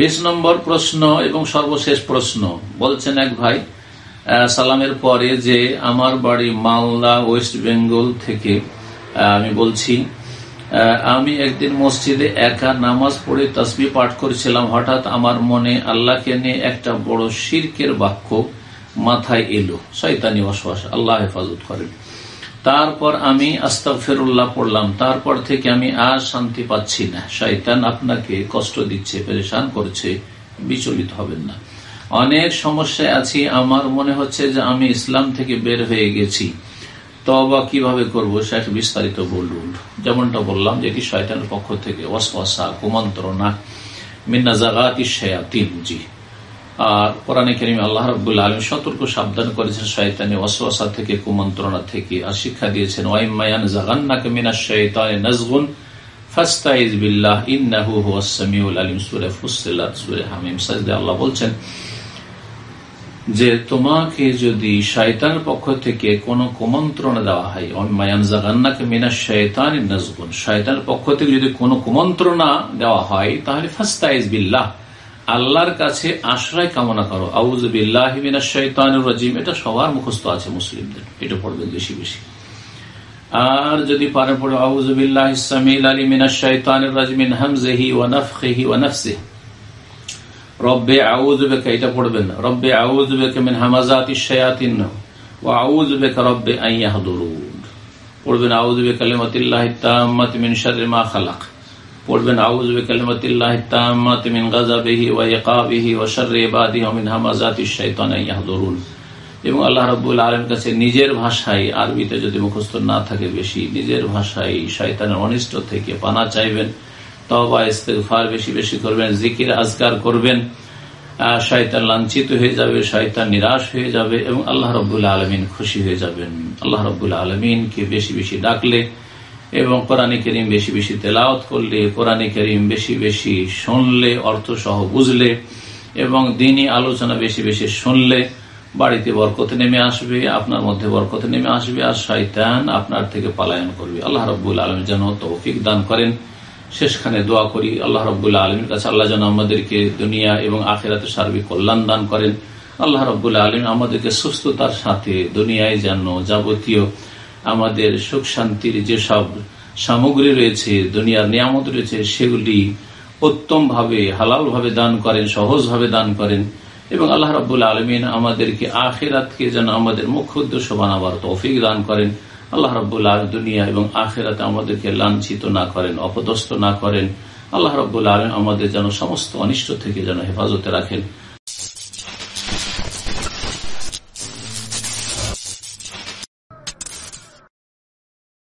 বিশ নম্বর প্রশ্ন এবং সর্বশেষ প্রশ্ন। বলছেন এক ভাই সালামের পরে যে আমার বাড়ি মালদা, ওয়েস্ট বেঙ্গল থেকে আমি বলছি আমি একদিন মসজিদে একা নামাজ পড়ে তসবি পাঠ করেছিলাম। হঠাৎ আমার মনে আল্লাহকে নিয়ে একটা বড় শির্কের বাক্য মাথায় এলো। শৈতানি বসবাস, আল্লাহ হেফাজত করেন। তারপর আমি আস্তা ফেরুল্লাহ পড়লাম। তারপর থেকে আমি আর শান্তি পাচ্ছি না। শয়তান আপনাকে কষ্ট দিচ্ছে, পরেশান করছে, বিচলিত হবেন না। অনেক সমস্যায় আছি। আমার মনে হচ্ছে যে আমি ইসলাম থেকে বের হয়ে গেছি। তবা কীভাবে করব সেটা বিস্তারিত বলুন যেমনটা বললাম যে এটি শয়তানের পক্ষ থেকে। ওয়াসওয়াসা, কুমন্ত্রণা মিন্না জাগাতি শেয়াতিন, জি। আর কোরআনে কেরিম আল্লাহ রবুল্লা আলম সতর্ক, সাবধান করেছেন শয়তানি ওয়াসওয়াসা থেকে, কুমন্ত্রণা থেকে, আর শিক্ষা দিয়েছেন ওয়াইমায়ান জাগান্নাকে মিনা শৈতানে বলছেন যে, তোমাকে যদি শয়তানের পক্ষ থেকে কোনো কুমন্ত্রণা দেওয়া হয় জাগান্নাকে মিনা শয়তান নজগুন পক্ষ থেকে যদি কোনো কুমন্ত্রণা দেওয়া হয়, তাহলে ফাস্তাইজ বিল্লাহ। আল্লাহর কাছে আশ্রয় কামনা করো। আউজ বিল্লাহ শৈতান এটা সবার মুখস্থ আছে মুসলিমদের। এটা পড়বেন বেশি বেশি। আর যদি পারে পড়ে আউজ বিল্লাহ ইসলামিল আলী হামজেহি রব্বে আউজ বেকা, এটা পড়বেন রব্বে আউজবেক মিন হামাজাতি শায়াতিন। ও আউজ বেকা রব্বে আইয়াহদুরুন পড়বেন আউজ বে কালিমাতিল্লাহ তাম্মাত মিন শাররি মা খালাক। পড়বেন আউজ বে কালিমাতিল্লাহ গাযাবিহি ওয়া ইকাবিহি ওয়া শাররি ইবাদিহি ওয়া হামাজাতি শাইতান আইয়াহদুরুন এবং আল্লাহ রাব্বুল আলামিন কাছে নিজের ভাষায় আরবিতে যদি মুখস্থ না থাকে বেশি, নিজের ভাষায় শয়তানের অনিষ্ট থেকে পানা চাইবেন তবা ইস্তেফার বেশি বেশি করবেন, জিকির আজকার করবেন শয়তান লাঞ্ছিত হয়ে যাবে শয়তান নিরাশ হয়ে যাবে এবং আল্লাহ রবুল্লা আলমিন খুশি হয়ে যাবেন। আল্লাহ রবুল্লা আলমিনকে বেশি বেশি ডাকলে এবং কোরআনে করিম বেশি বেশি তেলাওত করলে, কোরআনে করিম বেশি বেশি শুনলে অর্থ সহ বুঝলে এবং দিনই আলোচনা বেশি বেশি শুনলে বাড়িতে বরকত নেমে আসবে, আপনার মধ্যে বরকত নেমে আসবে আর শয়তান আপনার থেকে পালায়ন করবে। আল্লাহ রব্বুল আলম যেন তৌফিক দান করেন। শেষখানে দোয়া করি, আল্লাহ রব্বুল্লাহ আলমীর কাছে আল্লাহ যেন আমাদেরকে দুনিয়া এবং আখেরাতে সার্বিক কল্যাণ দান করেন। আল্লাহ রব্বুল্লাহ আলম আমাদেরকে সুস্থতার সাথে দুনিয়ায় যেন যাবতীয় আমাদের সুখ শান্তির যেসব সামগ্রী রয়েছে, দুনিয়ার নিয়ামত রয়েছে, সেগুলি উত্তম ভাবে হালাল ভাবে দান করেন সহজ ভাবে দান করেন এবং আল্লাহ রব্বুল্লা আলমিন আমাদেরকে আখেরাতকে যেন আমাদের মুখ্য উদ্দেশ্য বানাবার তৌফিক দান করেন। আল্লাহ রব্বুল্লাহ দুনিয়া এবং আখেরাতে আমাদেরকে লাঞ্ছিত না করেন, অপদস্থ না করেন। আল্লাহ রব্বুল্লা আলম আমাদের যেন সমস্ত অনিষ্ট থেকে যেন হেফাজতে রাখেন।